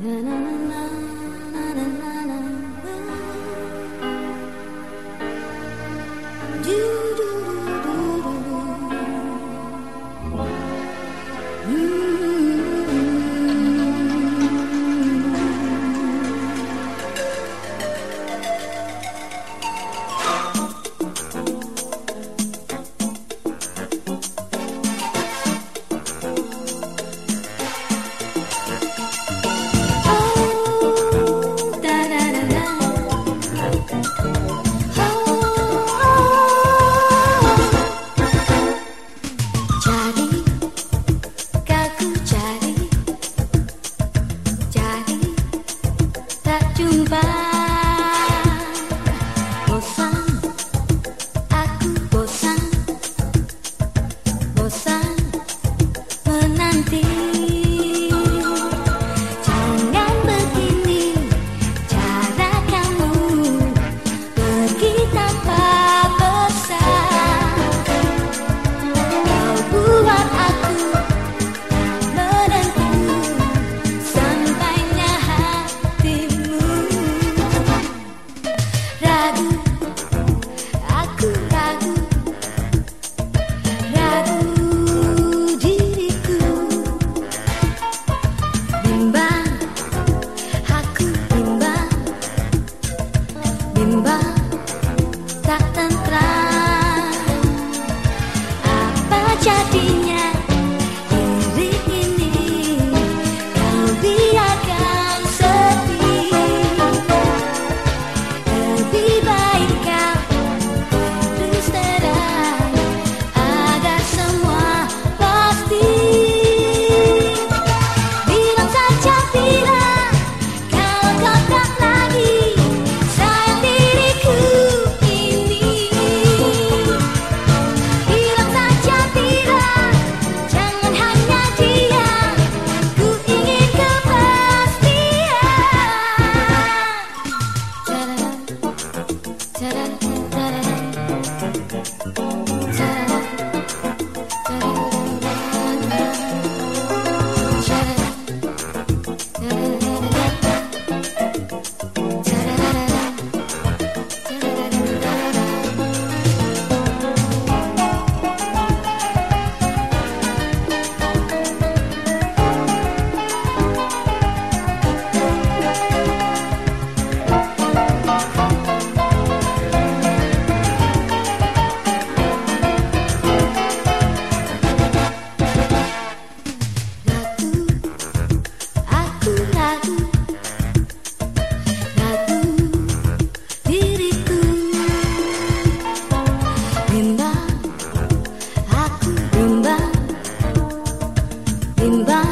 na, na, na. Imbang Tak tentram 明白。